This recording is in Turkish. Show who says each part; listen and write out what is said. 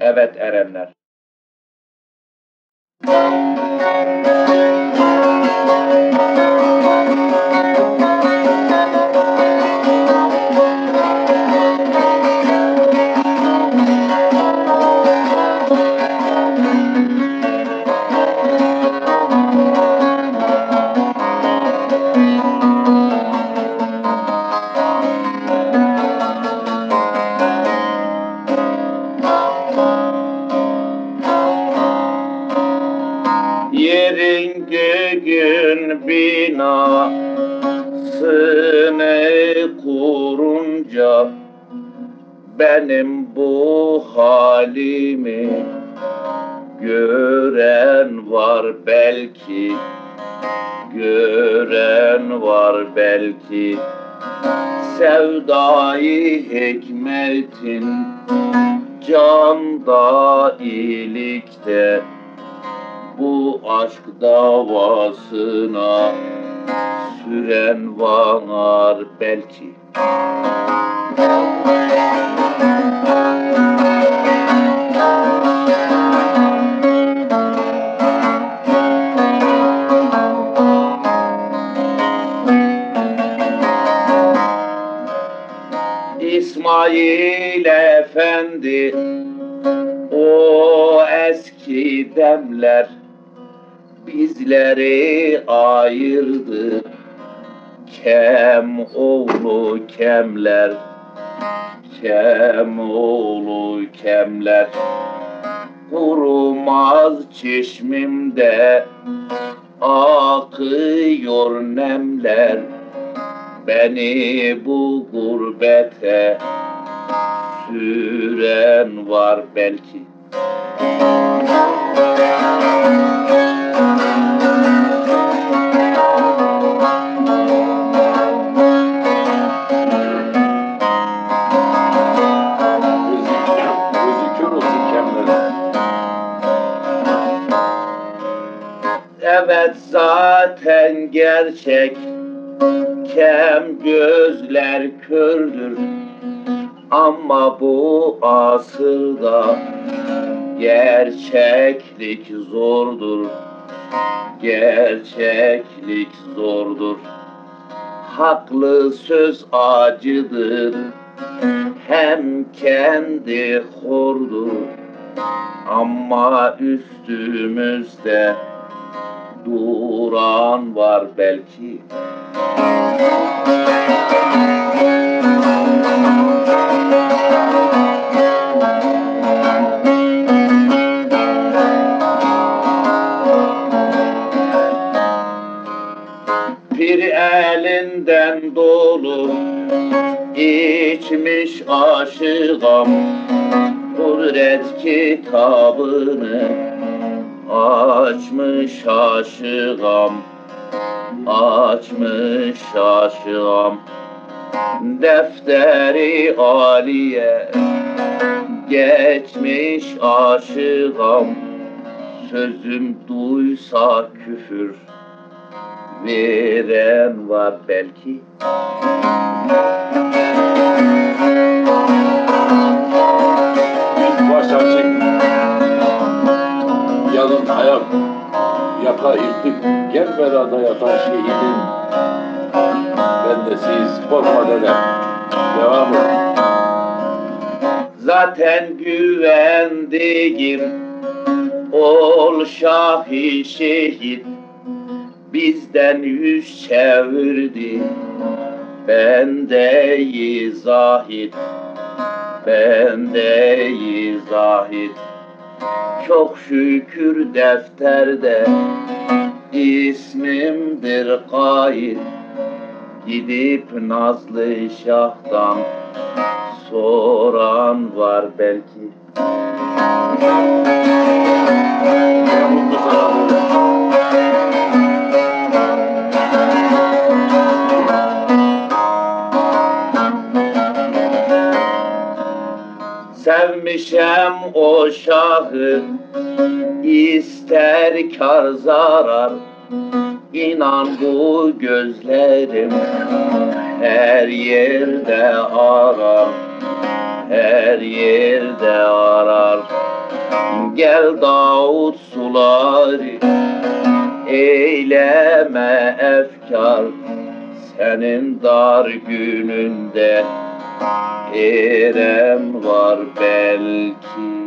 Speaker 1: Evet erenler. Göğün binasını kurunca benim bu halimi gören var belki gören var belki. Sevdayı hikmetin canda iyilikte bu aşk davasına süren var belki. İsmail Efendi o eski demler bizleri ayırdı. Kem oğlu kemler kem oğlu kemler. Kurumaz çeşmimde akıyor nemler. Beni bu gurbete süren var belki.
Speaker 2: Gözü
Speaker 1: Evet zaten gerçek. Kem gözler kördür. Ama bu asırda Gerçeklik zordur. Gerçeklik zordur. Haklı söz acıdır. Hem kendi hordur. Ama üstümüzde duran var belki. Bir elinden dolu içmiş aşığım Kudret kitabını açmış aşığım Açmış aşığım. Defteri aliye geçmiş aşığım. Sözüm duysa küfür veren var belki
Speaker 2: Ayak. Yaka yırtık. Gel berada yatan şehidim. Ben de siz korkma dede. Devam et.
Speaker 1: Zaten güvendiğim ol şahi şehit bizden yüz çevirdi ben de zahit ben de zahit çok şükür defterde ismimdir kayıt gidip Nazlı Şah'tan soran var belki.
Speaker 2: Mutlu sana
Speaker 1: Sevmişem o şahı ister kar zarar İnan bu gözlerim her yerde arar her yerde arar. Gel Davut suları eyleme efkar Senin dar gününde İrem var belki